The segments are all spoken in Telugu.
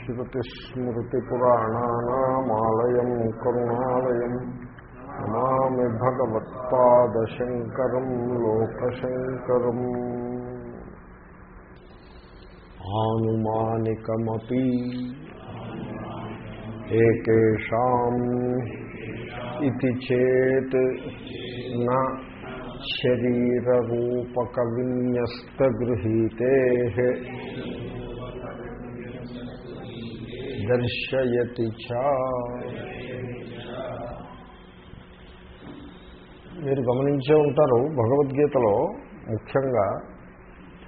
श्रुतिस्मृतिपुराणानामालयम् करुणालयम् नमामि भगवत्पादशङ्करम् लोकशङ्करम् आनुमानिकमपि एकेषाम् इति चेत् न शरीररूपकविन्यस्तगृहीतेः దర్శయతి చ. మీరు గమనించే ఉంటారు భగవద్గీతలో ముఖ్యంగా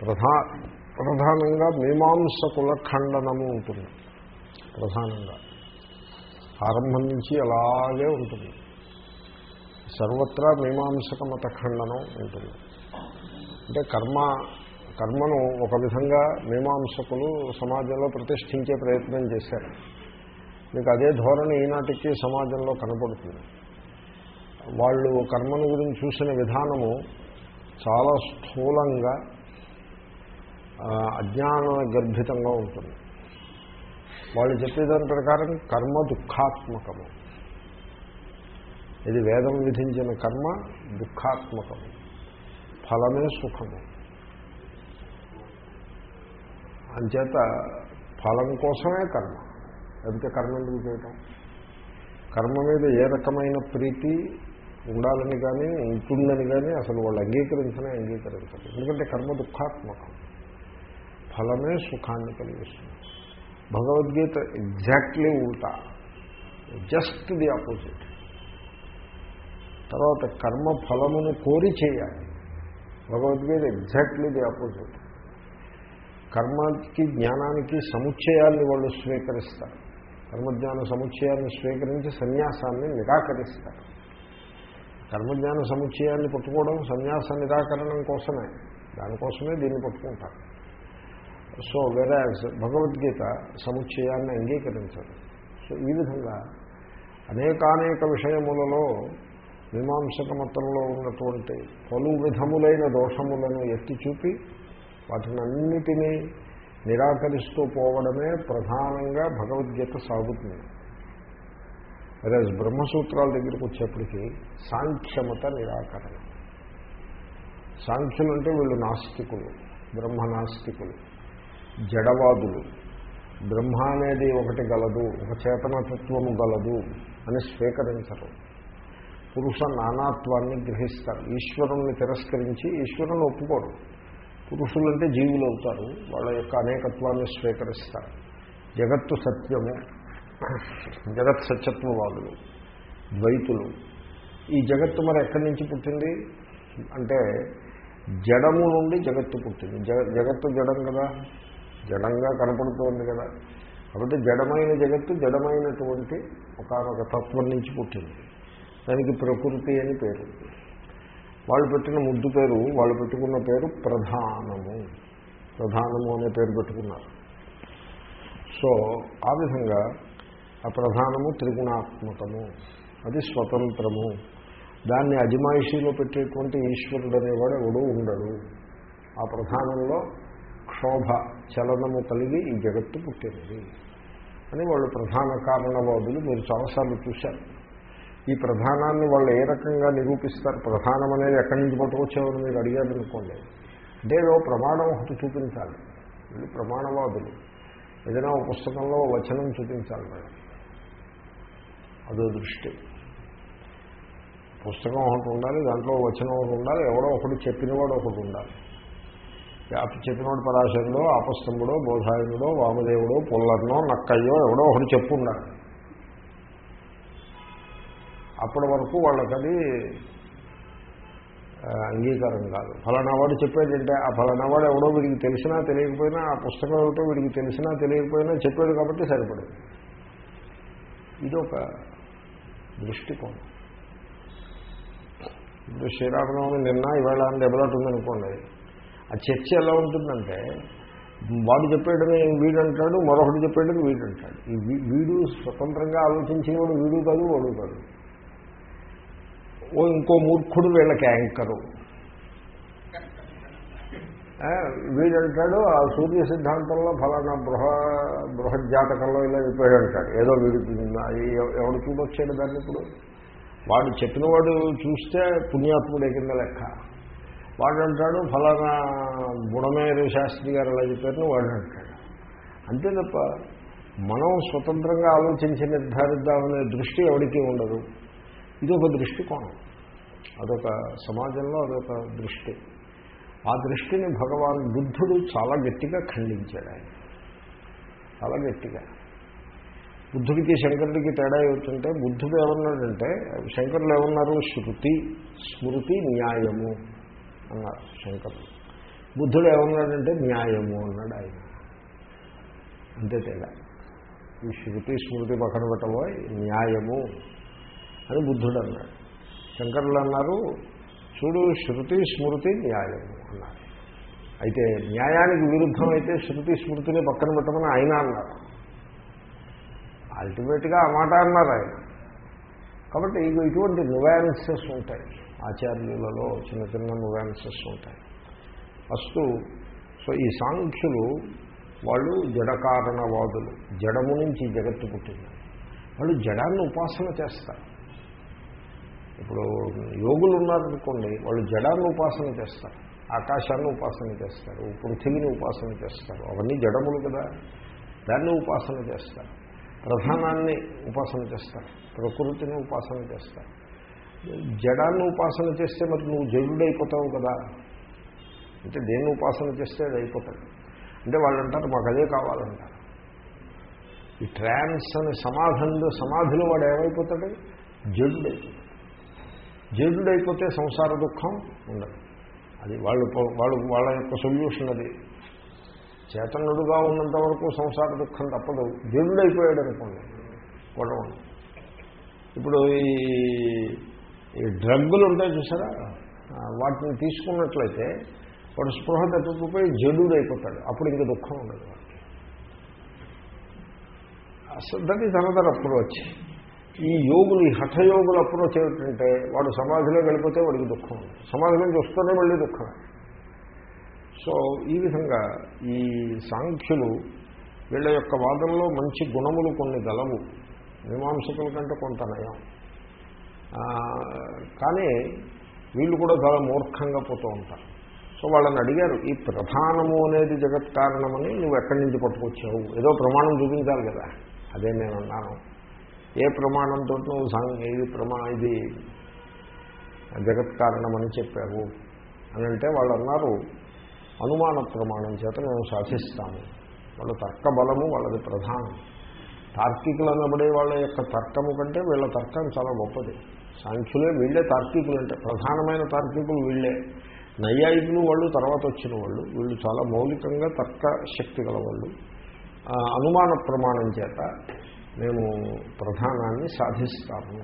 ప్రధా ప్రధానంగా మీమాంసకుల ఖండనము ఉంటుంది. ప్రధానంగా. ఆరంభం నుంచి అలాగే ఉంటుంది. సర్వత్రా మీమాంసక మత ఖండనం ఉంటుంది. అంటే కర్మ కర్మను ఒక విధంగా మీమాంసకులు సమాజంలో ప్రతిష్ఠించే ప్రయత్నం చేశారు. మీకు అదే ధోరణి ఈనాటికి సమాజంలో కనపడుతుంది. వాళ్ళు కర్మను గురించి చూసిన విధానము చాలా స్థూలంగా అజ్ఞాన గర్భితంగా ఉంటుంది. వాళ్ళు చెప్పేదాని ప్రకారం కర్మ దుఃఖాత్మకము. ఇది వేదం విధించిన కర్మ దుఃఖాత్మకము. ఫలమే సుఖము. అంచేత ఫలం కోసమే కర్మ. లేకపోతే కర్మ ఎందుకు చేయటం? కర్మ మీద ఏ రకమైన ప్రీతి ఉండాలని కానీ ఉంటుందని కానీ అసలు వాళ్ళు అంగీకరించనే అంగీకరించరు. ఎందుకంటే కర్మ దుఃఖాత్మకం. ఫలమే సుఖాన్ని కలిగిస్తుంది. భగవద్గీత ఎగ్జాక్ట్లీ ఉంటా జస్ట్ ది ఆపోజిట్. తర్వాత కర్మ ఫలమును కోరి చేయాలి. Bhagavad Gita exactly the opposite. కర్మకి జ్ఞానానికి సముచ్చయాన్ని వాళ్ళు స్వీకరిస్తారు. కర్మజ్ఞాన సముచ్చయాన్ని స్వీకరించి సన్యాసాన్ని నిరాకరిస్తారు. కర్మజ్ఞాన సముచ్చయాన్ని పట్టుకోవడం సన్యాస నిరాకరణం కోసమే. దానికోసమే దీన్ని పట్టుకుంటారు. సో వెరాజ్ భగవద్గీత సముచ్చయాన్ని అంగీకరించదు. సో ఈ విధంగా అనేకానేక విషయములలో మీమాంసక మతంలో ఉన్నటువంటి పలు విధములైన దోషములను ఎత్తి చూపి వాటినన్నిటినీ నిరాకరిస్తూ పోవడమే ప్రధానంగా భగవద్గీత సాగుతుంది. అదే బ్రహ్మసూత్రాల దగ్గరికి వచ్చేప్పటికీ సాంఖ్యమత నిరాకరణ. సాంఖ్యులు అంటే వీళ్ళు నాస్తికులు బ్రహ్మ నాస్తికులు జడవాదులు. బ్రహ్మ అనేది ఒకటి గలదు ఒక చేతనతత్వము గలదు అని స్వీకరించరు. పురుష నానాత్వాన్ని గ్రహిస్తారు ఈశ్వరుణ్ణి తిరస్కరించి ఈశ్వరుని ఒప్పుకోరు. పురుషులు అంటే జీవులు అవుతారు. వాళ్ళ యొక్క అనేకత్వాన్ని స్వీకరిస్తారు. జగత్తు సత్యము. జగత్ సత్యత్వవాదులు ద్వైతులు. ఈ జగత్తు మరి ఎక్కడి నుంచి పుట్టింది? అంటే జడము నుండి జగత్తు పుట్టింది. జగత్తు జడం కదా? జడంగా కనపడుతోంది కదా? కాబట్టి జడమైన జగత్తు జడమైనటువంటి ఒకనొక తత్వం నుంచి పుట్టింది. దానికి ప్రకృతి అని పేరు. వాళ్ళు పెట్టిన ముద్దు పేరు వాళ్ళు పెట్టుకున్న పేరు ప్రధానము. ప్రధానము అనే పేరు పెట్టుకున్నారు. సో ఆ విధంగా ఆ ప్రధానము త్రిగుణాత్మకము. అది స్వతంత్రము. దాన్ని అజమాయిషీలో పెట్టేటువంటి ఈశ్వరుడు అనేవాడు ఎవడూ ఉండడు. ఆ ప్రధానంలో క్షోభ చలనము కలిగి ఈ జగత్తు పుట్టినది అని వాళ్ళు ప్రధాన కారణవాదులు మీరు చాలాసార్లు చూశారు. ఈ ప్రధానాన్ని వాళ్ళు ఏ రకంగా నిరూపిస్తారు? ప్రధానం అనేది ఎక్కడి నుంచి పట్టుకొచ్చేవారు మీరు అడిగారు అనుకోండి అంటే ఏదో ప్రమాణం ఒకటి చూపించాలి. వీళ్ళు ప్రమాణవాదులు. ఏదైనా ఒక పుస్తకంలో వచనం చూపించాలి మేడం అదో దృష్టి. పుస్తకం ఒకటి ఉండాలి దాంట్లో వచనం ఒకటి ఉండాలి ఎవడో ఒకటి చెప్పినవాడు ఒకటి ఉండాలి. చెప్పినవాడు పరాశరుడో ఆపస్తంభుడో బోధాయనుడో వామదేవుడో పుల్లర్నో నక్కయ్యో ఎవడో ఒకటి చెప్పు ఉండాలి అప్పటి వరకు వాళ్ళకి అది అంగీకారం కాదు. ఫలానా వాడు చెప్పేటంటే ఆ ఫలానా వాడు ఎవడో వీడికి తెలిసినా తెలియకపోయినా ఆ పుస్తకం ఏమిటో వీడికి తెలిసినా తెలియకపోయినా చెప్పాడు కాబట్టి సరిపడదు. ఇది ఒక దృష్టికోణం. ఇప్పుడు శ్రీరామనవమి నిన్న ఇవాళ డెవలప్ ఉందనుకోండి ఆ చర్చ ఎలా ఉంటుందంటే వాడు చెప్పేయడమే వీడు అంటాడు మరొకటి చెప్పేయడం వీడు అంటాడు ఈ వీడు స్వతంత్రంగా ఆలోచించేవాడు వీడు కాదు వాడు కాదు. ఓ ఇంకో మూర్ఖుడు వీళ్ళకి యాంకరు. వీడంటాడు ఆ సూర్య సిద్ధాంతంలో ఫలానా బృహ బృహజ్జాతకంలో ఇలా చెప్పాడు అంటాడు ఏదో వీడికి ఎవడు చూడొచ్చాడు దాన్ని ఇప్పుడు? వాడు చెప్పిన వాడు చూస్తే పుణ్యాత్ముడే కింద లెక్క. వాడు అంటాడు ఫలానా గుణమేరు శాస్త్రి గారు అలా చెప్పారని వాడు అంటాడు అంతే తప్ప మనం స్వతంత్రంగా ఆలోచించి నిర్ధారిద్దామనే దృష్టి ఎవరికీ ఉండదు. ఇది ఒక దృష్టికోణం. అదొక సమాజంలో అదొక దృష్టి. ఆ దృష్టిని భగవాన్ బుద్ధుడు చాలా గట్టిగా ఖండించాడు ఆయన. చాలా గట్టిగా. బుద్ధుడికి శంకరుడికి తేడా ఏమిటంటే బుద్ధుడు ఏమన్నాడంటే శంకరులు ఏమన్నారు? శృతి స్మృతి న్యాయము అన్నారు శంకరులు బుద్ధుడు ఏమన్నాడంటే న్యాయము అన్నాడు ఆయన. అంతే తేడా. ఈ శృతి స్మృతి పక్కన పెట్టబోయ్ న్యాయము అని బుద్ధుడు అన్నాడు. శంకరులు అన్నారు చూడు శృతి స్మృతి న్యాయం అన్నారు. అయితే న్యాయానికి విరుద్ధమైతే శృతి స్మృతిని పక్కన పెట్టమని ఆయన అన్నారు. అల్టిమేట్గా ఆ మాట అన్నారు ఆయన. కాబట్టి ఇగో ఇటువంటి నువాన్సెస్ ఉంటాయి. ఆచార్యులలో చిన్న చిన్న నువాన్సెస్ ఉంటాయి. ఫస్ట్ సో ఈ సాంఖ్యులు వాళ్ళు జడకారణవాదులు జడము నుంచి జగత్తు పుట్టింది. వాళ్ళు జడాన్ని ఉపాసన చేస్తారు. ఇప్పుడు యోగులు ఉన్నారనుకోండి వాళ్ళు జడాన్ని ఉపాసన చేస్తారు ఆకాశాన్ని ఉపాసన చేస్తారు పృథివిని ఉపాసన చేస్తారు అవన్నీ జడములు కదా దాన్ని ఉపాసన చేస్తారు ప్రధానాన్ని ఉపాసన చేస్తారు ప్రకృతిని ఉపాసన చేస్తారు. జడాన్ని ఉపాసన చేస్తే మరి నువ్వు జడుడైపోతావు కదా అంటే దేన్ని ఉపాసన చేస్తే అది అయిపోతాడు. అంటే వాళ్ళు అంటారు మాకు అదే కావాలంటారు. ఈ ట్రాన్స్ అని సమాధంలో సమాధిలో వాడు ఏమైపోతాడు? జడుడైపోతాడు. జడుడైపోతే సంసార దుఃఖం ఉండదు. అది వాళ్ళు వాళ్ళు వాళ్ళ యొక్క సొల్యూషన్ అది. చేతనుడుగా ఉన్నంత వరకు సంసార దుఃఖం తప్పదు. జైలుడైపోయాడు అనుకోండి గొడవ. ఇప్పుడు ఈ ఈ డ్రగ్గులు ఉంటాయి చూసారా వాటిని తీసుకున్నట్లయితే వాడు స్పృహ తప్పిపోయి జడుడు అయిపోతాడు అప్పుడు ఇంకా దుఃఖం ఉండదు వాడికి. అసలు దట్ ఈజ్ అనదర్ అప్రోచ్. ఈ యోగులు ఈ హఠయోగుల అప్రోచ్ ఏమిటంటే వాడు సమాధిలో వెళ్ళిపోతే వాడికి దుఃఖం సమాధిలో సమాధి వస్తూనే మళ్ళీ దుఃఖం సో ఈ విధంగా ఈ సాంఖ్యులు వీళ్ళ యొక్క వాదంలో మంచి గుణములు కొన్ని గలవు. మీమాంసకుల కంటే కొంత నయం. కానీ వీళ్ళు కూడా చాలా మూర్ఖంగా పోతూ ఉంటారు. సో వాళ్ళని అడిగారు ఈ ప్రధానము అనేది జగత్ కారణమని నువ్వు ఎక్కడి నుంచి పట్టుకొచ్చావు? ఏదో ప్రమాణం చూపించాలి కదా. అదే నేను అన్నాను. ఏ ప్రమాణంతో నువ్వు సాంగ్ ఇది ప్రమా ఇది? జగత్ కారణమని చెప్పావు. అని అంటే వాళ్ళు అన్నారు అనుమాన ప్రమాణం చేత మేము శాసిస్తాము. వాళ్ళ తర్క బలము వాళ్ళది ప్రధానం. తార్కికులు అనబడే వాళ్ళ యొక్క తర్కము కంటే వీళ్ళ తర్కం చాలా గొప్పది. సాంఖ్యులే వీళ్ళే తార్కికులు అంటే ప్రధానమైన తార్కికులు వీళ్ళే. నైయాయికులు వాళ్ళు తర్వాత వచ్చిన వాళ్ళు. వీళ్ళు చాలా మౌలికంగా తర్క శక్తి గలవాళ్ళు. అనుమాన ప్రమాణం చేత మేము ప్రధానాన్ని సాధిస్తాము.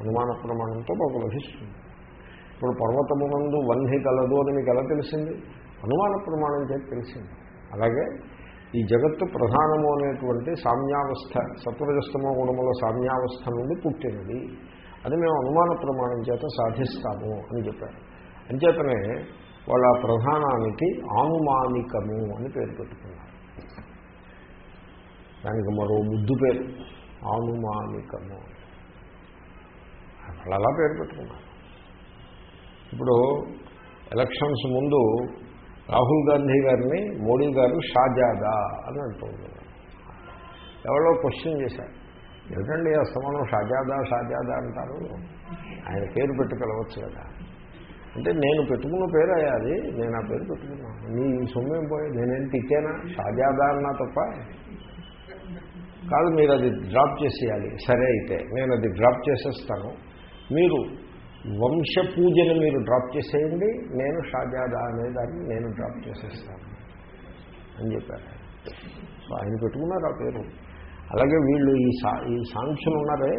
అనుమాన ప్రమాణంతో మాకు లభిస్తుంది. ఇప్పుడు పర్వతమునందు వన్హి కలదు అని మీకు ఎలా తెలిసింది? అనుమాన ప్రమాణం చేత తెలిసింది. అలాగే ఈ జగత్తు ప్రధానము అనేటువంటి సామ్యావస్థ సత్వరజస్తమో గుణముల సామ్యావస్థ నుండి పుట్టినది. అది మేము అనుమాన ప్రమాణం చేత సాధిస్తాము అని చెప్పారు. అంచేతనే వాళ్ళ ప్రధానానికి ఆనుమానికము అని పేరు పెట్టుకున్నారు. దానికి మరో ముద్దు పేరు. ఆనుమానికము. వాళ్ళు అలా పేరు పెట్టుకున్నారు. ఇప్పుడు ఎలక్షన్స్ ముందు రాహుల్ గాంధీ గారిని మోడీ గారు షాజాదా అని అంటున్నారు ఎవరో క్వశ్చన్ చేశారు. ఏమిటండి అస్తమానం షాజాదా షాజాదా అంటారు? ఆయన పేరు పెట్టుకెళ్ళవచ్చు కదా. అంటే నేను పెట్టుకున్న పేరు అయ్యా అది నేను ఆ పేరు పెట్టుకున్నాను. నీ సొమ్మేం పోయి? నేనేం తిట్టానా షాజాదా అన్నా తప్ప కాదు మీరు అది డ్రాప్ చేసేయాలి. సరే అయితే నేను అది డ్రాప్ చేసేస్తాను. మీరు వంశ పూజను మీరు డ్రాప్ చేసేయండి నేను షాజాదా అనేదాన్ని నేను డ్రాప్ చేసేస్తాను అని చెప్పారు సో ఆయన పెట్టుకున్నారు ఆ పేరు. అలాగే వీళ్ళు ఈ సా ఈ సాంఖ్యులు ఉన్నారే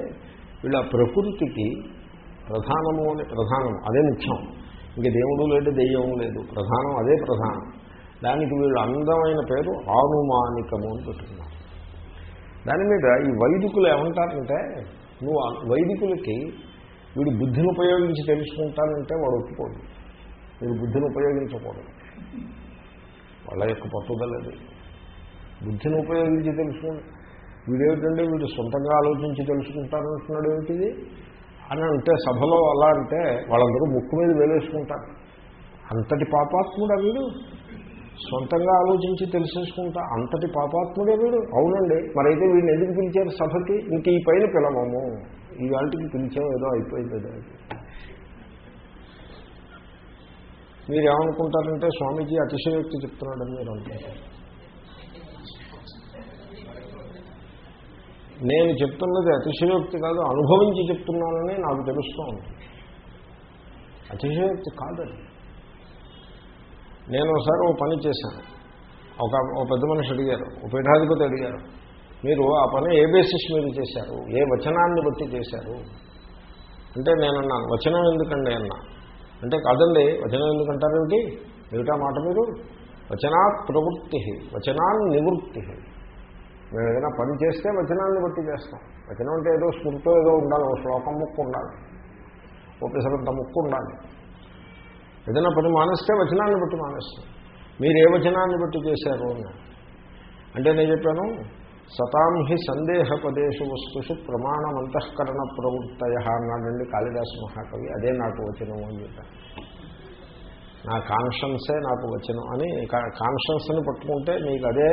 వీళ్ళ ప్రకృతికి ప్రధానము అని ప్రధానం అదే ముఖ్యం. ఇంక దేవుడు లేడు దెయ్యం లేదు ప్రధానం అదే ప్రధానం. దానికి వీళ్ళు అందమైన పేరు ఆనుమానికము అని పెట్టుకున్నారు. దాని మీద ఈ వైదికులు ఏమంటారంటే నువ్వు వైదికులకి వీడు బుద్ధిని ఉపయోగించి తెలుసుకుంటానంటే వాడు ఒప్పుకోడు. వీడు బుద్ధిని ఉపయోగించకూడదు. వాళ్ళ యొక్క పట్టుదల అది. బుద్ధిని ఉపయోగించి తెలుసుకోండి వీడేమిటంటే వీడు సొంతంగా ఆలోచించి తెలుసుకుంటానంటున్నాడు ఏమిటిది? అని అంటే సభలో అలా అంటే వాళ్ళందరూ ముక్కు మీద వేలేసుకుంటారు. అంతటి పాపాత్ముడు వీడు. సొంతంగా ఆలోచించి తెలిసేసుకుంటా. అంతటి పాపాత్ముడే వీడు. అవునండి. మరైతే వీడిని ఎందుకు పిలిచారు సభకి? ఇంక ఈ పైన పిలవము. ఈ వాళ్ళకి పిలిచాం ఏదో అయిపోయింది ఏదో మీరు ఏమనుకుంటారంటే స్వామీజీ అతిశయోక్తి చెప్తున్నాడని మీరు అనుకుంటారు. నేను చెప్తున్నది అతిశయోక్తి కాదు అనుభవించి చెప్తున్నానని నాకు తెలుస్తోంది. అతిశయోక్తి కాదండి నేను ఒకసారి ఓ పని చేశాను. ఒక ఓ పెద్ద మనిషి అడిగారు ఓ పీఠాధిపతి అడిగారు మీరు ఆ పని ఏ బేసిస్ మీద చేశారు? ఏ వచనాన్ని బట్టి చేశారు? అంటే నేనన్నాను వచనం ఎందుకండి? అన్నా. అంటే కాదండి వచనం ఎందుకంటారేమిటి? మిగతా మాట మీరు? వచనాత్ ప్రవృత్తి వచనాన్ని నివృత్తి. మేము ఏదైనా పని చేస్తే వచనాన్ని బట్టి చేస్తాం. వచనం అంటే ఏదో స్మృతో ఏదో ఉండాలి ఓ శ్లోకం ముక్కు ఉండాలి ఓ పిసరంత ముక్కు ఉండాలి. ఏదైనా పని మానేస్తే వచనాన్ని బట్టి మానేస్తాం. మీరు ఏ వచనాన్ని బట్టి చేశారు అని. అంటే నేను చెప్పాను సతాం హి సందేహపదేశ వస్తుషు ప్రమాణమంతఃకరణ ప్రవృత్తయ అన్నాడండి కాళిదాసు మహాకవి. అదే నాకు వచనం అని చెప్పాను నా కాన్షన్సే నాకు వచనం అని కాన్షన్స్ని పట్టుకుంటే నీకు అదే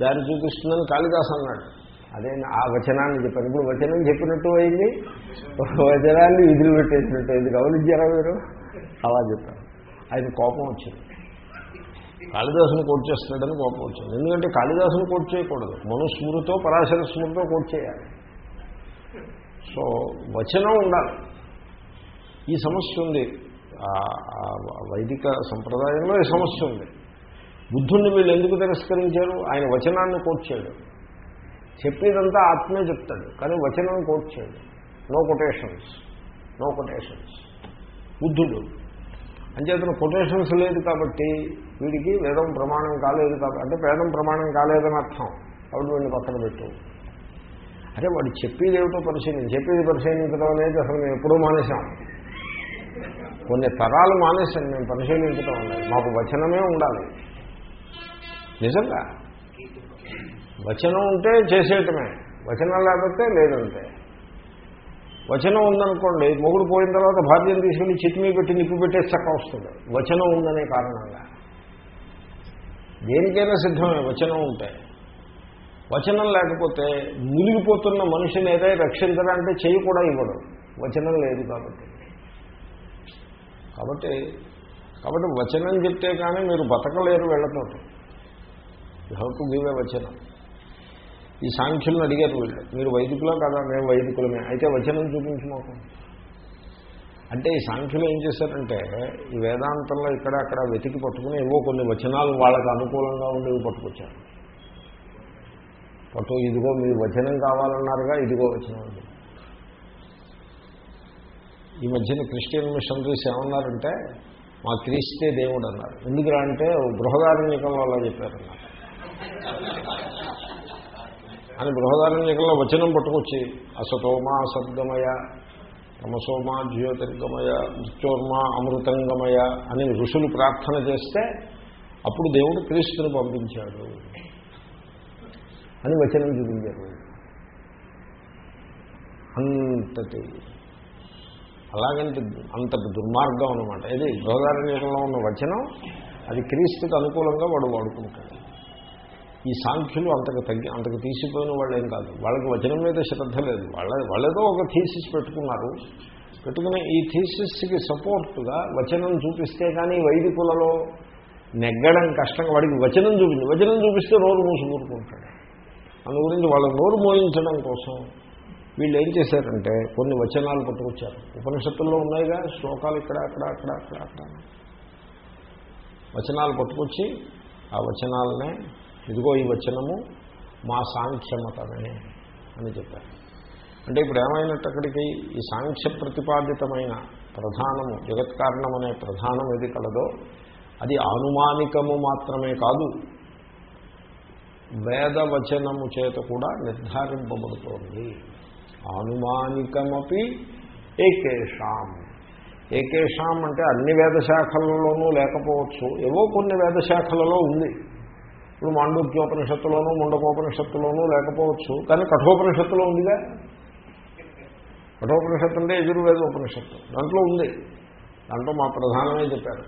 దారి చూపిస్తుందని కాళిదాస్ అన్నాడు. అదే ఆ వచనాన్ని చెప్పాను. ఇప్పుడు వచనం చెప్పినట్టు అయింది. వచనాన్ని విధులు పెట్టేసినట్టు అయింది. గమనించారా మీరు? అలా చెప్పాను. ఆయన కోపం వచ్చింది. కాళిదాసుని కోట్ చేస్తున్నాడని కోపం వచ్చింది. ఎందుకంటే కాళిదాసుని కోట్ చేయకూడదు. మనుస్మృతితో పరాశర స్మృతితో కోట్ చేయాలి. సో వచనం ఉండాలి. ఈ సమస్య ఉంది. వైదిక సంప్రదాయంలో ఈ సమస్య ఉంది. బుద్ధుణ్ణి వీళ్ళు ఎందుకు తిరస్కరించారు? ఆయన వచనాన్ని కోట్ చెప్పేదంతా ఆత్మే చెప్తాడు. కానీ వచనం కోట్ చేయడు. నో కొటేషన్స్ నో కొటేషన్స్ బుద్ధుడు. అంచేతను కొటేషన్స్ లేదు కాబట్టి వీడికి వేదం ప్రమాణం కాలేదు కాబట్టి అంటే వేదం ప్రమాణం కాలేదని అర్థం. అప్పుడు వీడిని పక్కన పెట్టు. అదే వాడు చెప్పేది ఏమిటో పరిశీలించి చెప్పేది పరిశీలించడం అనేది అసలు మేము ఎప్పుడూ మానేశాం. కొన్ని తరాలు మానేశాను మేము పరిశీలించడం అనేది మాకు వచనమే ఉండాలి. నిజంగా? వచనం ఉంటే చేసేయటమే. వచనం లేకపోతే లేదంటే. వచనం ఉందనుకోండి మొగుడు పోయిన తర్వాత భార్యను తీసుకుని చిట్మీ పెట్టి నిప్పు పెట్టే చక్క వస్తుంది. వచనం ఉందనే కారణంగా. దేనికైనా సిద్ధమే వచనం ఉంటే. వచనం లేకపోతే మునిగిపోతున్న మనిషిని ఏదైనా రక్షించాలంటే చేయి కూడా ఇవ్వడు. వచనం లేదు కాబట్టి. కాబట్టి కాబట్టి వచనం చెప్తే కానీ మీరు బతకలేరు వెళ్ళతోటి. హౌ టు గివ్ ఏ వచనం. ఈ సాంఖ్యులను అడిగారు వీళ్ళు. మీరు వైదికులో కదా? మేము వైదికులమే. అయితే వచనం చూపించు అంటే ఈ సాంఖ్యులు ఏం చేశారంటే ఈ వేదాంతంలో ఇక్కడ అక్కడ వెతికి పట్టుకుని ఏవో కొన్ని వచనాలు వాళ్ళకు అనుకూలంగా ఉండేవి పట్టుకొచ్చారు. పట్టు ఇదిగో మీరు వచనం కావాలన్నారుగా ఇదిగో వచనం ఈ మధ్యన క్రిస్టియన్ మిషనరీస్ ఏమన్నారంటే మా క్రీస్తే దేవుడు అన్నారు. ఎందుకురా అంటే బృహదారణ్యకంలో అలా చెప్పారన్నారు. అని బృహదారణ్యకంలో వచనం పట్టుకొచ్చి అసతోమా సద్గమయ తమసోమా జ్యోతిర్గమయ మృత్యోర్మా అమృతంగమయ అని ఋషులు ప్రార్థన చేస్తే అప్పుడు దేవుడు క్రీస్తుని పంపించాడు అని వచనం చూపించారు. అంతటి అలాగంటే అంతటి దుర్మార్గం అనమాట ఇది బృహదారణ్యంలో ఉన్న వచనం అది క్రీస్తుకి అనుకూలంగా వాడు వాడుకుంటాడు. ఈ సాంఖ్యులు అంతకు తగ్గి అంతకు తీసిపోయిన వాళ్ళు ఏం కాదు. వాళ్ళకి వచనం మీద శ్రద్ధ లేదు. వాళ్ళ వాళ్ళేదో ఒక థీసిస్ పెట్టుకున్నారు. పెట్టుకుని ఈ థీసిస్కి సపోర్ట్గా వచనం చూపిస్తే కానీ వైదికులలో నెగ్గడం కష్టంగా వాడికి వచనం చూపించి వచనం చూపిస్తే నోరు మూసి కూరుకుంటాడు అందు గురించి వాళ్ళ నోరు మోయించడం కోసం వీళ్ళు ఏం చేశారంటే కొన్ని వచనాలు పట్టుకొచ్చారు. ఉపనిషత్తుల్లో ఉన్నాయిగా శ్లోకాలు ఇక్కడ అక్కడ అక్కడ అక్కడ అక్కడ. వచనాలు పట్టుకొచ్చి ఆ వచనాలనే ఇదిగో ఈ వచనము మా సాంఖ్యమతమే అని చెప్పారు. అంటే ఇప్పుడు ఏమైనట్టు అక్కడికి ఈ సాంఖ్య ప్రతిపాదితమైన ప్రధానము జగత్కారణం అనే ప్రధానం ఏది కలదో అది ఆనుమానికము మాత్రమే కాదు వేదవచనము చేత కూడా నిర్ధారింపబడుతోంది. ఆనుమానికమపి ఏకేషాం. ఏకేషాం అంటే అన్ని వేద శాఖలలోనూ లేకపోవచ్చు ఏవో కొన్ని వేద శాఖలలో ఉంది. ఇప్పుడు మాండూక్యోపనిషత్తులోనూ ముండకోపనిషత్తులోనూ లేకపోవచ్చు. కానీ కఠోపనిషత్తులో ఉందిగా? కఠోపనిషత్తు అంటే యజుర్వేద ఉపనిషత్తు దాంట్లో ఉంది. దాంట్లో మా ప్రధానమే చెప్పారు.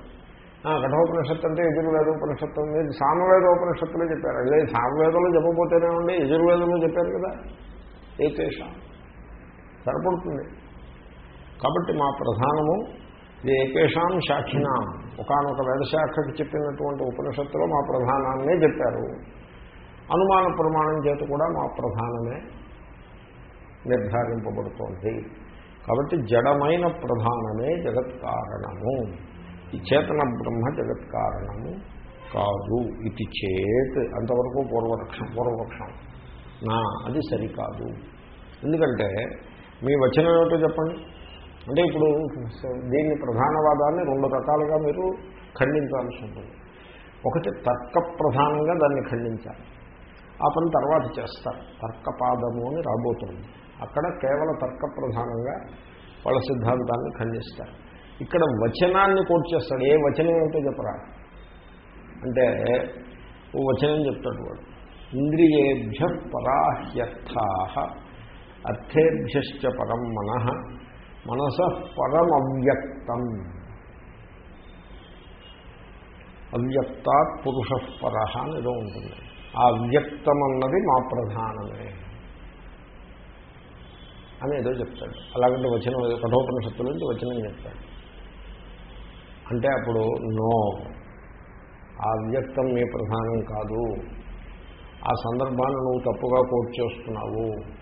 కఠోపనిషత్తు అంటే యజుర్వేద ఉపనిషత్తు ఉంది. సామవేద ఉపనిషత్తులే చెప్పారు. అదే సామవేదంలో చెప్పబోతేనే ఉండి యజుర్వేదంలో చెప్పారు కదా? ఏకేషాం సరిపడుతుంది. కాబట్టి మా ప్రధానము ఇది ఏకేషాం శాఖినాం. ఒకనొక వేదశాఖకి చెప్పినటువంటి ఉపనిషత్తులో మా ప్రధానాన్నే చెప్పారు. అనుమాన ప్రమాణం చేత కూడా మా ప్రధానమే నిర్ధారింపబడుతోంది. కాబట్టి జడమైన ప్రధానమే జగత్ కారణము ఈ చేతన బ్రహ్మ జగత్ కారణము కాదు. ఇది చేత్. అంతవరకు పూర్వపక్షం పూర్వపక్షం. నా అది సరికాదు. ఎందుకంటే మీ వచనం ఏమిటో చెప్పండి. అంటే ఇప్పుడు దీన్ని ప్రధానవాదాన్ని రెండు రకాలుగా మీరు ఖండించాల్సి ఉంటుంది. ఒకటి తర్క ప్రధానంగా దాన్ని ఖండించాలి. ఆ పని తర్వాత చేస్తారు. తర్కపాదము అని రాబోతుంది. అక్కడ కేవల తర్క ప్రధానంగా వాళ్ళ సిద్ధాంతాన్ని ఖండిస్తారు. ఇక్కడ వచనాన్ని కోట్ చేస్తాడు. ఏ వచనం ఏమిటో చెప్పరా? అంటే ఓ వచనం చెప్తాడు వాడు. ఇంద్రియేభ్య పరాహ్యర్థా అర్థేభ్యశ్చ పరం మన మనస పరమవ్యక్తం. అవ్యక్తాత్ పురుష పర అని ఏదో ఉంటుంది. ఆ అవ్యక్తం అన్నది మా ప్రధానమే. అని ఏదో చెప్తాడు. అలాగంటే వచనం ఏదో కఠోపనిషత్తు నుంచి వచనం చెప్తాడు. అంటే అప్పుడు నో. ఆ అవ్యక్తం మీ ప్రధానం కాదు. ఆ సందర్భాన్ని నువ్వు తప్పుగా కోట్ చేస్తున్నావు.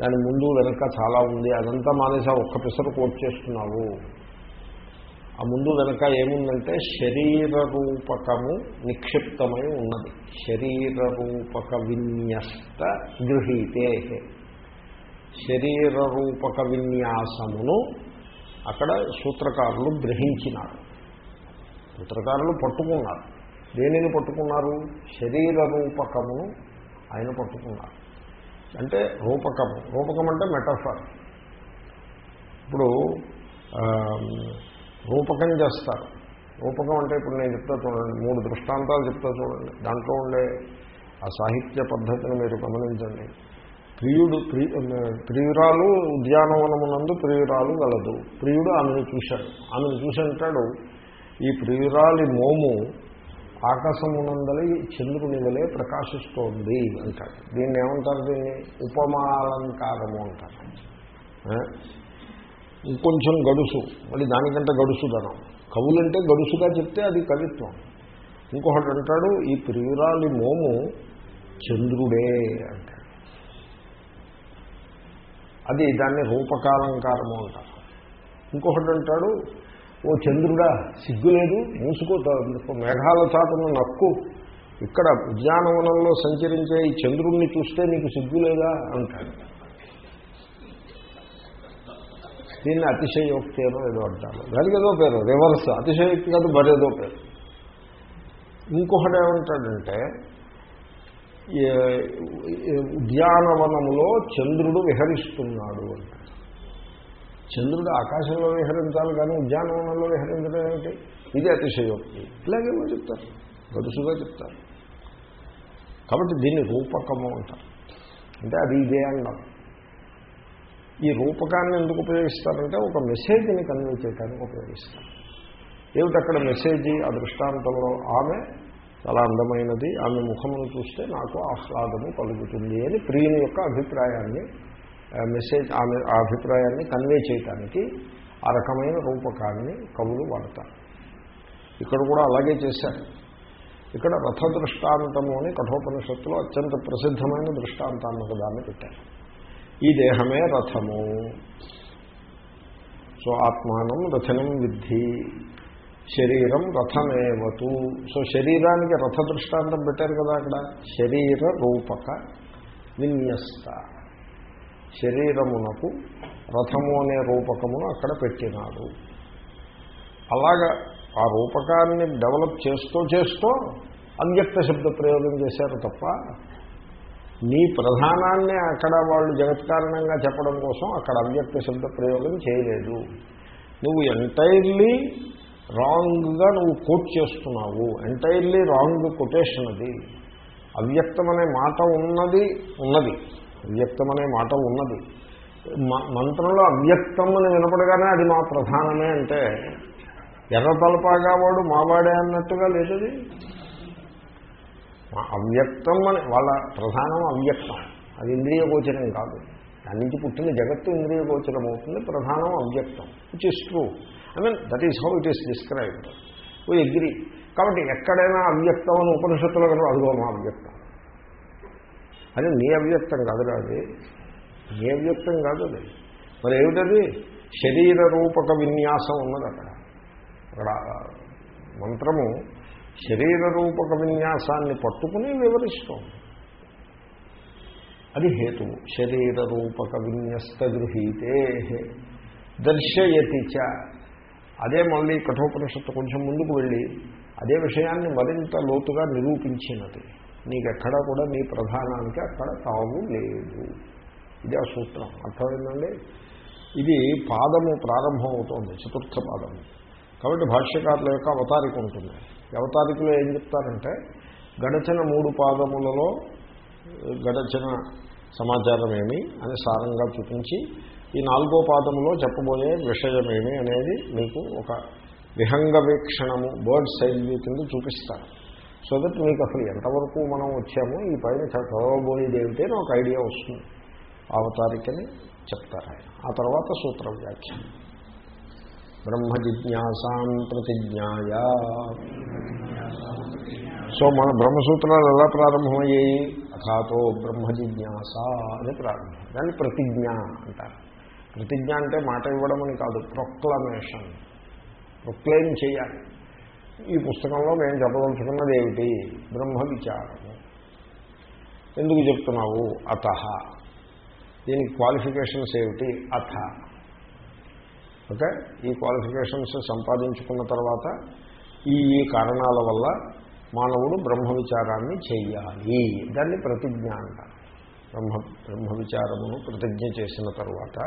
దాని ముందు వెనక చాలా ఉంది. అదంతా మానేసా ఒక్క పిసరు కోట్ చేస్తున్నావు. ఆ ముందు వెనక ఏముందంటే శరీర రూపకము నిక్షిప్తమై ఉన్నది. శరీర రూపక విన్యస్త గృహీతే. శరీర రూపక విన్యాసమును అక్కడ సూత్రకారులు గ్రహించినారు. సూత్రకారులు పట్టుకున్నారు. దేనిని పట్టుకున్నారు? శరీర రూపకమును ఆయన పట్టుకున్నారు. అంటే రూపకం. రూపకం అంటే మెటఫర్. ఇప్పుడు రూపకం చేస్తారు. రూపకం అంటే ఇప్పుడు నేను చెప్తా చూడండి మూడు దృష్టాంతాలు చెప్తా చూడండి. దాంట్లో ఉండే ఆ సాహిత్య పద్ధతిని మీరు గమనించండి. ప్రియుడు ప్రి- ప్రియురాలు ఉద్యానవనమునందు ప్రియురాలు గలదు. ప్రియుడు ఆమెను చూశాడు. ఆమెను చూసి అంటాడు ఈ ప్రియురాలి మోము ఆకాశమునందలి చంద్రుని వలె ప్రకాశిస్తోంది అంటాడు. దీన్ని ఏమంటారు దీన్ని? ఉపమాలంకారము అంటారు. ఇంకొంచెం గడుసు. మళ్ళీ దానికంటే గడుసుదనం కవులంటే గడుసుగా చెప్తే అది కవిత్వం. ఇంకొకటి అంటాడు ఈ ప్రియురాలి మోము చంద్రుడే అంటాడు. అది దాన్ని రూపకాలంకారము అంటారు. ఇంకొకటి అంటాడు ఓ చంద్రుడా సిగ్గులేదు మూసుకో మేఘాల చాటున నక్కు. ఇక్కడ ఉద్యానవనంలో సంచరించే ఈ చంద్రుణ్ణి చూస్తే నీకు సిగ్గులేదా? అంటాడు. దీన్ని అతిశయోక్తి అనో ఏదో అంటారు. దానికి ఏదో పేరు రివర్స్. అతిశయోక్తి కాదు మరేదో పేరు. ఇంకొకటి ఏమంటాడంటే ఉద్యానవనంలో ఉద్యానవనములో చంద్రుడు విహరిస్తున్నాడు అంట చంద్రుడు ఆకాశంలో విహరించాలి కానీ ఉద్యానవనంలో విహరించడం ఏమిటి? ఇది అతిశయోక్తి. ఇలాగే వాళ్ళు చెప్తారు. గడుసుగా చెప్తారు. కాబట్టి దీన్ని రూపకము అంటారు. అంటే అది ఇదే అన్నారు ఈ రూపకాన్ని ఎందుకు ఉపయోగిస్తారంటే ఒక మెసేజ్ని కన్వే చేయడానికి ఉపయోగిస్తారు. ఏమిటి అక్కడ మెసేజ్? ఆ దృష్టాంతంలో ఆమె చాలా అందమైనది. ఆమె ముఖమును చూస్తే నాకు ఆహ్లాదము కలుగుతుంది అని ప్రియుని యొక్క అభిప్రాయాన్ని మెసేజ్ ఆమె ఆ అభిప్రాయాన్ని కన్వే చేయటానికి ఆ రకమైన రూపకాన్ని కవులు వాడతారు. ఇక్కడ కూడా అలాగే చేశారు. ఇక్కడ రథ దృష్టాంతము అని కఠోపనిషత్తులో అత్యంత ప్రసిద్ధమైన దృష్టాంతాన్ని ఒకదాన్ని పెట్టారు. ఈ దేహమే రథము. సో ఆత్మానం రథనం విద్ధి శరీరం రథమేవతు. సో శరీరానికి రథ దృష్టాంతం పెట్టారు కదా అక్కడ. శరీర రూపక విన్యస్త. శరీరమునకు రథము అనే రూపకమును అక్కడ పెట్టినాడు. అలాగా ఆ రూపకాన్ని డెవలప్ చేస్తూ చేస్తూ అవ్యక్త శబ్ద ప్రయోగం చేశారు తప్ప నీ ప్రధానాన్ని అక్కడ వాళ్ళు జగత్కారణంగా చెప్పడం కోసం అక్కడ అవ్యక్త శబ్ద ప్రయోగం చేయలేదు. నువ్వు ఎంటైర్లీ రాంగ్గా నువ్వు కోట్ చేస్తున్నావు. ఎంటైర్లీ రాంగ్ కొటేషన్ అది. అవ్యక్తం అనే మాట ఉన్నది ఉన్నది. అవ్యక్తం అనే మాట ఉన్నది. మ- మంత్రంలో అవ్యక్తం అని వినపడగానే అది మా ప్రధానమే అంటే ఎర్ర తలపాగా వాడు మావాడే అన్నట్టుగా లేదు అది మా అవ్యక్తం అని వాళ్ళ ప్రధానం అవ్యక్తం. అది ఇంద్రియ గోచరం కాదు. దాని నుంచి పుట్టిన జగత్తు ఇంద్రియ గోచరం అవుతుంది ప్రధానం అవ్యక్తం. Which is true I mean that is how it is described we agree కాబట్టి ఎక్కడైనా అవ్యక్తం అని ఉపనిషత్తులో అదిగో మా అవ్యక్తం. అది నీ అవ్యక్తం కాదురా అది. నీ అవ్యక్తం కాదు అది. మరి ఏమిటది? శరీర రూపక విన్యాసం ఉన్నది అక్కడ. అక్కడ మంత్రము శరీర రూపక విన్యాసాన్ని పట్టుకుని వివరిస్తోంది అది హేతువు. శరీర రూపక విన్యస్త గృహీతే దర్శయతి చ. అదే మళ్ళీ కఠోపనిషత్తు కొంచెం ముందుకు వెళ్ళి అదే విషయాన్ని మరింత లోతుగా నిరూపించినది. నీకెక్కడ కూడా నీ ప్రధానానికి అక్కడ తావు లేదు. ఇది ఆ సూత్రం. అర్థమైందండి? ఇది పాదము ప్రారంభం అవుతోంది చతుర్థ పాదము. కాబట్టి భాష్యకారుల యొక్క అవతారిక ఉంటుంది. అవతారికలో ఏం చెప్తారంటే గడచిన మూడు పాదములలో గడచిన సమాచారం ఏమి అని సారంగా చూపించి ఈ నాలుగో పాదములో చెప్పబోయే విషయమేమి అనేది మీకు ఒక విహంగ వీక్షణము బర్డ్ సైజ్ కింద చూపిస్తారు. సో దట్ మీకు అసలు ఎంతవరకు మనం వచ్చామో ఈ పైన చదవబోయేది ఏమిటి అని ఒక ఐడియా వస్తుంది. అవతారికని చెప్తారు ఆయన. ఆ తర్వాత సూత్ర వ్యాఖ్య బ్రహ్మ జిజ్ఞాసాం ప్రతిజ్ఞాయ. సో మన బ్రహ్మసూత్రాలు ఎలా ప్రారంభమయ్యాయి? అథాతో బ్రహ్మ జిజ్ఞాస అని ప్రారంభం. దాన్ని ప్రతిజ్ఞ అంటారు. ప్రతిజ్ఞ అంటే మాట ఇవ్వడం అని కాదు ప్రొక్లమేషన్. ప్రొక్లెయిమ్ చేయాలి. ఈ పుస్తకంలో మేము చెప్పదలుచుకున్నది ఏమిటి? బ్రహ్మ విచారము ఎందుకు చెప్తున్నావు? అత. దీనికి క్వాలిఫికేషన్స్ ఏమిటి? అథ. ఓకే? ఈ క్వాలిఫికేషన్స్ సంపాదించుకున్న తర్వాత ఈ ఈ కారణాల వల్ల మానవుడు బ్రహ్మ విచారాన్ని చేయాలి. దాన్ని ప్రతిజ్ఞ అంట బ్రహ్మ బ్రహ్మ విచారమును ప్రతిజ్ఞ చేసిన తర్వాత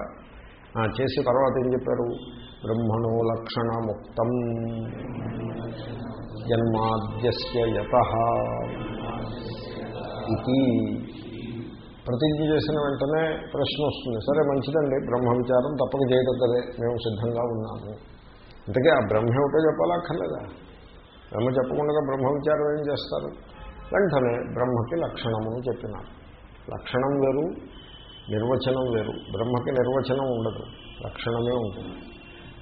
చేసి చేసిన తర్వాత ఏం చెప్పారు? బ్రహ్మణో లక్షణముక్తం జన్మాద్యస్య యత ఇది. ప్రతిజ్ఞ చేసిన వెంటనే ప్రశ్న వస్తుంది. సరే మంచిదండి. బ్రహ్మ విచారం తప్పక చేయదగ్గదే. మేము సిద్ధంగా ఉన్నాము. అందుకే ఆ బ్రహ్మ ఏమిటో చెప్పాలక్కర్లేదా? బ్రహ్మ చెప్పకుండా బ్రహ్మ విచారం ఏం చేస్తారు? వెంటనే బ్రహ్మకి లక్షణమును చెప్పినారు. లక్షణం వేరు నిర్వచనం వేరు. బ్రహ్మకి నిర్వచనం ఉండదు. లక్షణమే ఉంటుంది.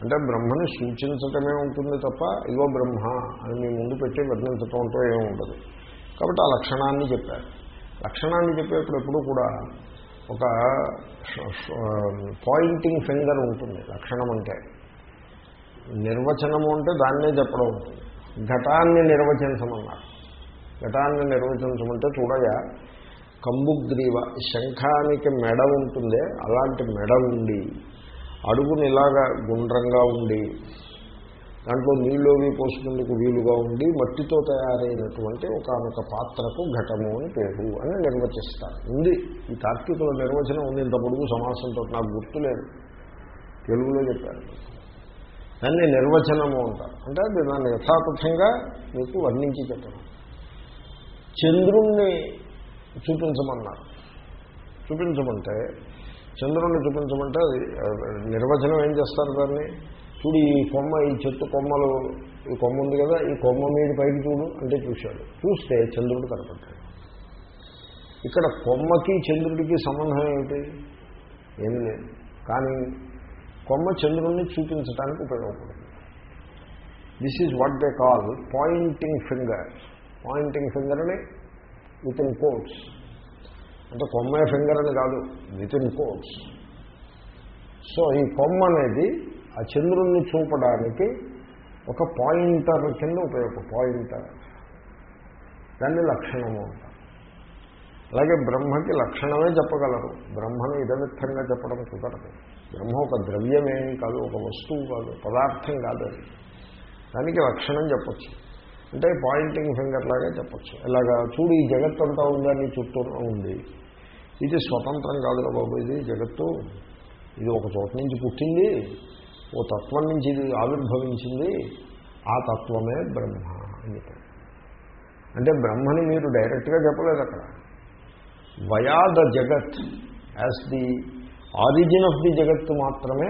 అంటే బ్రహ్మని సూచించటమే ఉంటుంది తప్ప ఇగో బ్రహ్మ అని మీ ముందు పెట్టి వర్ణించటం అంటూ ఏమి ఉండదు. కాబట్టి ఆ లక్షణాన్ని చెప్పారు. లక్షణాన్ని చెప్పేప్పుడు ఎప్పుడు కూడా ఒక పాయింటింగ్ ఫింగర్ ఉంటుంది లక్షణం అంటే. నిర్వచనము అంటే దాన్నే చెప్పడం ఉంటుంది. ఘటాన్ని నిర్వచించమన్నారు. ఘటాన్ని నిర్వచించమంటే చూడగా కంబుగ్రీవ శంఖానికి మెడ ఉంటుందే అలాంటి మెడ ఉండి అడుగుని ఇలాగా గుండ్రంగా ఉండి దాంట్లో నీళ్ళోవి పోసుకుందుకు వీలుగా ఉండి మట్టితో తయారైనటువంటి ఒకనొక పాత్రకు ఘటము అని పేరు అని నిర్వచిస్తారు. ఉంది. ఈ తార్కికుల నిర్వచనం ఉంది. ఇంత పొడుగు సమాసంతో నాకు గుర్తులేదు తెలుగులో చెప్పారు. దాన్ని నిర్వచనము అంటారు. అంటే అది దాన్ని యథాతథంగా మీకు వర్ణించి చెప్పడం. చంద్రుణ్ణి చూపించమన్నారు. చూపించమంటే చంద్రుణ్ణి చూపించమంటే అది నిర్వచనం ఏం చేస్తారు దాన్ని? చూడు ఈ కొమ్మ ఈ చెట్టు కొమ్మలు ఈ కొమ్మ ఉంది కదా ఈ కొమ్మ మీద పైకి చూడు అంటే చూశాడు. చూస్తే చంద్రుడు కనపడ్డాడు. ఇక్కడ కొమ్మకి చంద్రుడికి సంబంధం ఏమిటి? ఏమి లేదు. కానీ కొమ్మ చంద్రుణ్ణి చూపించడానికి ఉపయోగపడుతుంది. This is what they call pointing finger pointing finger అని విత్ ఇన్ కోట్స్. అంటే కొమ్మే ఫింగర్ అని కాదు విత్ ఇన్ కోట్స్. సో ఈ కొమ్మ అనేది ఆ చంద్రుణ్ణి చూపడానికి ఒక పాయింటర్ కింద ఉపయోగం పాయింటర్. దాన్ని లక్షణము అంటారు అలాగే బ్రహ్మకి లక్షణమే చెప్పగలరు. బ్రహ్మను ఇదవిత్తంగా చెప్పడం కుదరదు. బ్రహ్మ ఒక ద్రవ్యమేమి కాదు ఒక వస్తువు కాదు పదార్థం కాదు అది. దానికి లక్షణం చెప్పచ్చు. అంటే పాయింటింగ్ ఫింగర్ లాగా చెప్పచ్చు. ఇలాగా చూడు ఈ జగత్తు అంతా ఉందా నీ చుట్టూ ఉంది. ఇది స్వతంత్రం కాదురా బాబు ఇది జగత్తు. ఇది ఒక చోట నుంచి పుట్టింది ఓ తత్వం నుంచి ఇది ఆవిర్భవించింది. ఆ తత్వమే బ్రహ్మ అని అంటే బ్రహ్మని మీరు డైరెక్ట్గా చెప్పలేదు అక్కడ. Via the jagat as the origin of the జగత్తు మాత్రమే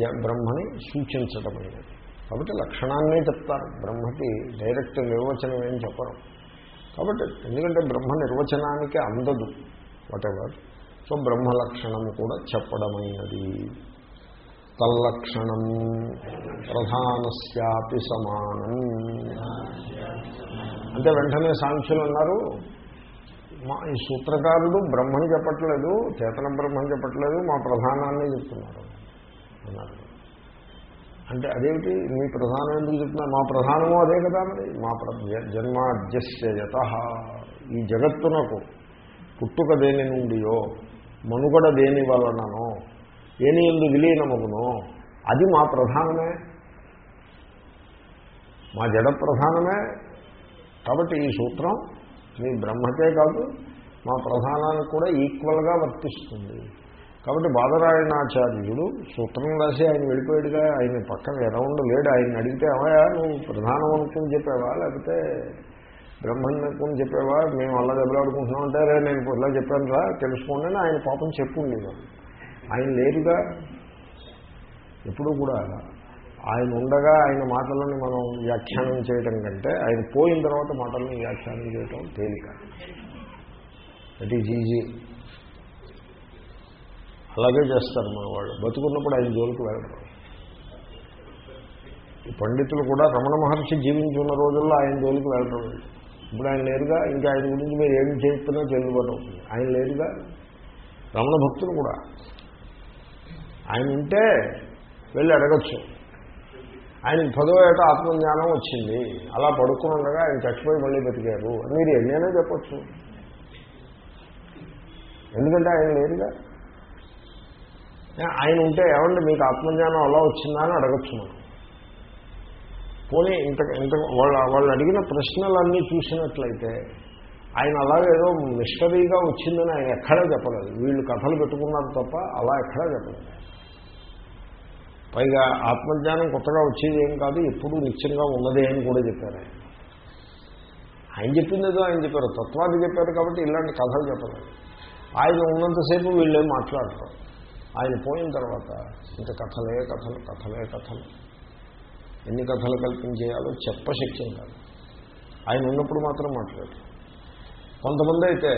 బ్రహ్మని బ్రహ్మని సూచించటమైనది కాబట్టి లక్షణాన్నే చెప్తారు. బ్రహ్మకి డైరెక్ట్ నిర్వచనం ఏం చెప్పరు. కాబట్టి ఎందుకంటే బ్రహ్మ నిర్వచనానికి అందదు. వాటెవర్ సో బ్రహ్మ లక్షణము కూడా చెప్పడమైనది. తల్లక్షణం ప్రధానస్యాపి సమానం. అంటే వెంటనే సాంఖ్యులు అన్నారు మా ఈ సూత్రకారుడు బ్రహ్మని చెప్పట్లేదు చేతన బ్రహ్మని చెప్పట్లేదు మా ప్రధానాన్ని చెప్తున్నారు అన్నారు. అంటే అదేమిటి? మీ ప్రధానం ఎందుకు చెప్తున్నా? మా ప్రధానము అదే కదా మరి. మా జన్మాద్యస్యత ఈ జగత్తునకు పుట్టుక దేని నుండియో మనుగడ దేని వలననో దేని ఎందు విలీనమగునో అది మా ప్రధానమే. మా జడ ప్రధానమే. కాబట్టి ఈ సూత్రం మీ బ్రహ్మకే కాదు మా ప్రధానానికి కూడా ఈక్వల్గా వర్తిస్తుంది. కాబట్టి బాదరాయణాచార్యుడు సూత్రం రాసి ఆయన వెళ్ళిపోయాడుగా ఆయన పక్కన ఎరౌండ్ లేడు ఆయన అడిగితే అవయా నువ్వు ప్రధానమంత్రిని చెప్పావా? లేకపోతే బ్రహ్మన్ అనుకుని చెప్పావా? మేము అలా దెబ్బలాడుకుంటున్నాం అంటే రే నేను ఇలా చెప్పాను రా తెలుసుకోండి అని ఆయన పాపం చెప్పుండేది ఆయన లేరుగా. ఎప్పుడు కూడా ఆయన ఉండగా ఆయన మాటలను మనం వ్యాఖ్యానం చేయడం కంటే ఆయన పోయిన తర్వాత మాటలను వ్యాఖ్యానం చేయటం తేలిక. దట్ ఈజ్ ఈజీ అలాగే చేస్తారు మన వాళ్ళు బతుకున్నప్పుడు ఆయన జోలికి వెళ్ళడం ఈ పండితులు కూడా రమణ మహర్షి జీవించున్న రోజుల్లో ఆయన జోలికి వెళ్ళడం ఇప్పుడు ఆయన లేరుగా ఇంకా ఆయన గురించి మీరు ఏం చేస్తున్నా తెలుగుబాటు అవుతుంది ఆయన లేరుగా. రమణ భక్తులు కూడా. ఆయన ఉంటే వెళ్ళి అడగచ్చు. ఆయనకి పదో ఏట ఆత్మజ్ఞానం వచ్చింది. అలా పడుకుని ఉండగా ఆయన చచ్చిపోయి మళ్ళీ బతికారు మీరు ఎన్నైనా చెప్పచ్చు. ఎందుకంటే ఆయన లేరుగా? ఆయన ఉంటే ఏమండి మీకు ఆత్మజ్ఞానం అలా వచ్చిందా అని అడగచ్చు మనం. పోనీ ఇంత ఇంత వాళ్ళు వాళ్ళు అడిగిన ప్రశ్నలన్నీ చూసినట్లయితే ఆయన అలాగేదో మిస్టరీగా వచ్చిందని ఆయన ఎక్కడా చెప్పలేదు. వీళ్ళు కథలు పెట్టుకున్నారు తప్ప అలా ఎక్కడా చెప్పలేదు. పైగా ఆత్మజ్ఞానం కొత్తగా వచ్చేది ఏం కాదు ఎప్పుడూ నిత్యంగా ఉన్నదే అని కూడా చెప్పారు ఆయన. ఆయన చెప్పింది ఏదో ఆయన చెప్పారు. తత్వాన్ని చెప్పారు కాబట్టి ఇలాంటి కథలు చెప్పలేదు. ఆయన ఉన్నంతసేపు వీళ్ళేం మాట్లాడతారు? ఆయన పోయిన తర్వాత ఇంత కథలే కథలు కథలే కథలు. ఎన్ని కథలు కల్పించేయాలో చెప్పశక్యం కాదు ఆయన ఉన్నప్పుడు మాత్రం మాట్లాడు కొంతమంది అయితే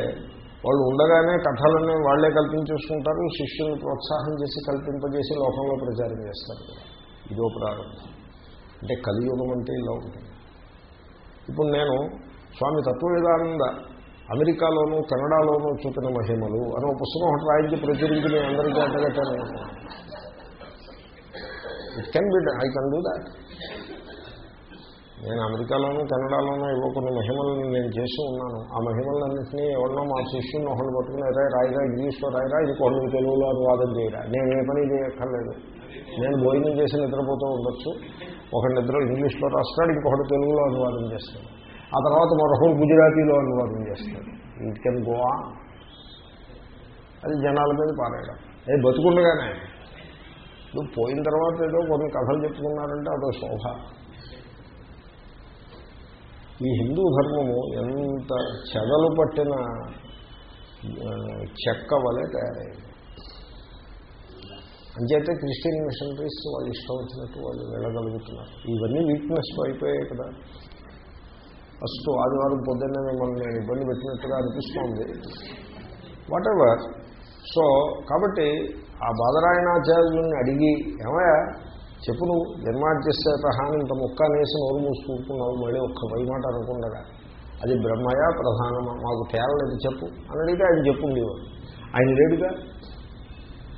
వాళ్ళు ఉండగానే కథలన్నీ వాళ్ళే కల్పించేసుకుంటారు శిష్యుల్ని ప్రోత్సాహం చేసి కల్పింపజేసి లోకంలో ప్రచారం చేస్తారు. ఇదో ప్రారంభం. అంటే కలియుగం అంటే ఇలా ఉంటుంది. ఇప్పుడు నేను స్వామి తత్వవేదానంద అమెరికాలోనూ కెనడాలోనూ చూపిన మహిమలు అని ఒక పుస్తకం ఒకటి రాయించి ప్రచురించి నేను అందరికీ అంటగట్టాను it can be I can do that నేను అమెరికాలోనూ కెనడాలోనూ ఇవో కొన్ని మహిమలను నేను చేసి ఉన్నాను. ఆ మహిమలన్నింటినీ ఎవరినో మా శిష్యుని ఒకళ్ళు పట్టుకుని అదే రాయిరా ఇంగ్లీష్లో రాయిరా ఇంకొకళ్ళు తెలుగులో అనువాదం చేయరా? నేను ఏ పని చేయక్కర్లేదు. నేను భోజనం చేసి నిద్రపోతూ ఉండొచ్చు. ఒక నిద్ర ఇంగ్లీష్లో రాస్తాడు ఇంకొకటి తెలుగులో అనువాదం చేస్తాడు. ఆ తర్వాత మరొకరు గుజరాతీలో అనువాదం చేస్తాడు ఇట్ కెన్ గోవా అది జనాల మీద పారేయడం. అది బతుకుండగానే. నువ్వు పోయిన తర్వాత ఏదో కొన్ని కథలు చెప్పుకున్నారంటే అదో శోభ. ఈ హిందూ ధర్మము ఎంత చెదలు పట్టిన చెక్క వలె తయారైంది. అంచేతే క్రిస్టియన్ మిషనరీస్ వాళ్ళు ఇష్టం వచ్చినట్టు వాళ్ళు వెళ్ళగలుగుతున్నారు. ఇవన్నీ వీక్నెస్ అయిపోయాయి కదా. ఫస్ట్ ఆదివారం పొద్దున్నే మిమ్మల్ని నేను ఇబ్బంది పెట్టినట్టుగా అనిపిస్తోంది. వాటెవర్ సో కాబట్టి ఆ బాదరాయణాచార్యుల్ని అడిగి ఏమయ్యా చెప్పు నువ్వు. జన్మార్జస్యత అని ఇంత ముక్క అనేసి నోరు మూసుకుంటున్నావు మళ్ళీ ఒక్క పై మాట అనుకుండగా. అది బ్రహ్మయా ప్రధానమా? మాకు తేలలేదు చెప్పు. అని అడిగితే ఆయన చెప్పుండేవాడు. ఆయన లేడుగా?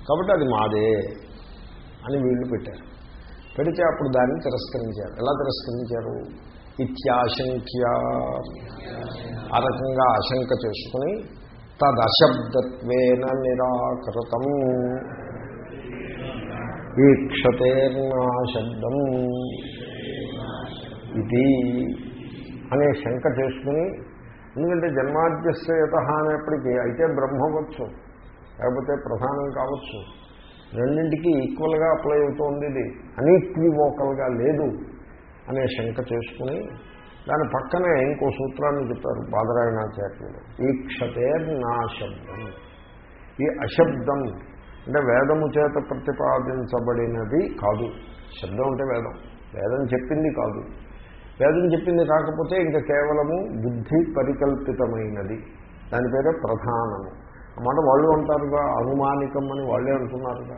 కాబట్టి అది మాదే. అని వీళ్ళు పెట్టారు. పెడితే అప్పుడు దాన్ని తిరస్కరించారు. ఎలా తిరస్కరించారు? ఇత్యాశంక్య. ఆ రకంగా ఆశంక చేసుకుని తదశబ్దత్వేన నిరాకృతం. ఈక్షతేర్నా శబ్దం. ఇది అనే శంక చేసుకుని ఎందుకంటే జన్మాద్యశ్రేయత అనేప్పటికీ అయితే బ్రహ్మవచ్చు లేకపోతే ప్రధానం కావచ్చు. రెండింటికి ఈక్వల్గా అప్లై అవుతోంది ఇది. అనీక్వివోకల్గా లేదు. అనే శంక చేసుకుని దాని పక్కనే ఇంకో సూత్రాన్ని చెప్పారు బాదరాయణాచార్యులు ఈక్షతే నా శబ్దం. ఈ అశబ్దం అంటే వేదము చేత ప్రతిపాదించబడినది కాదు. శబ్దం అంటే వేదం. వేదం చెప్పింది కాదు. వేదం చెప్పింది కాకపోతే ఇంకా కేవలము బుద్ధి పరికల్పితమైనది. దాని పేరే ప్రధానము. అన్నమాట వాళ్ళు అంటారుగా అనుమానికం అని వాళ్ళే అంటున్నారుగా.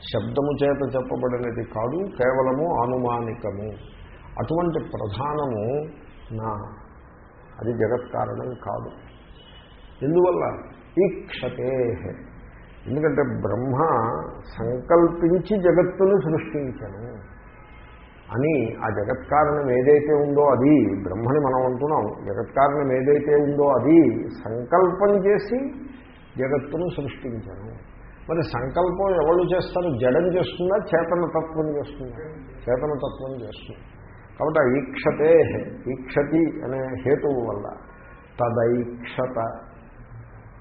శబ్దము చేత చెప్పబడినది కాదు కేవలము అనుమానికము. అటువంటి ప్రధానము నా. అది జగత్ కారణం కాదు. ఎందువల్ల? ఈక్షతే ఎందుకంటే బ్రహ్మ సంకల్పించి జగత్తును సృష్టించను. అని ఆ జగత్కారణం ఏదైతే ఉందో అది బ్రహ్మని మనం అంటున్నాం. జగత్కారణం ఏదైతే ఉందో అది సంకల్పం చేసి జగత్తును సృష్టించను. మరి సంకల్పం ఎవరు చేస్తారు? జడం చేస్తుందా? చేతనతత్వం చేస్తుందా? చేతనతత్వం చేస్తుంది. కాబట్టి ఆ ఈక్షతే ఈక్షతి అనే హేతువు వల్ల తదైక్షత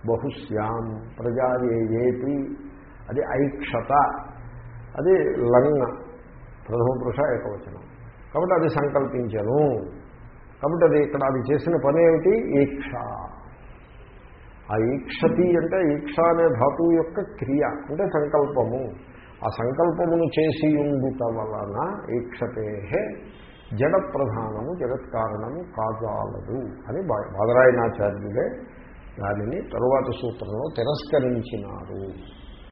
బహుశ్యాం ప్రజాయేతి అది ఐక్షత అది లంగ ప్రథమ పురుష ఏకవచనం. కాబట్టి అది సంకల్పించను. కాబట్టి అది ఇక్కడ అది చేసిన పని ఏమిటి? ఈక్ష. ఆ ఈక్షతి అంటే ఈక్ష అనే ధాతువు యొక్క క్రియ అంటే సంకల్పము. ఆ సంకల్పమును చేసి ఉండుట వలన ఈక్షతే జడ ప్రధానము జగత్కారణము కాజాలదు అని బాదరాయణాచార్యులే దానిని తరువాత సూత్రంలో తిరస్కరించినారు.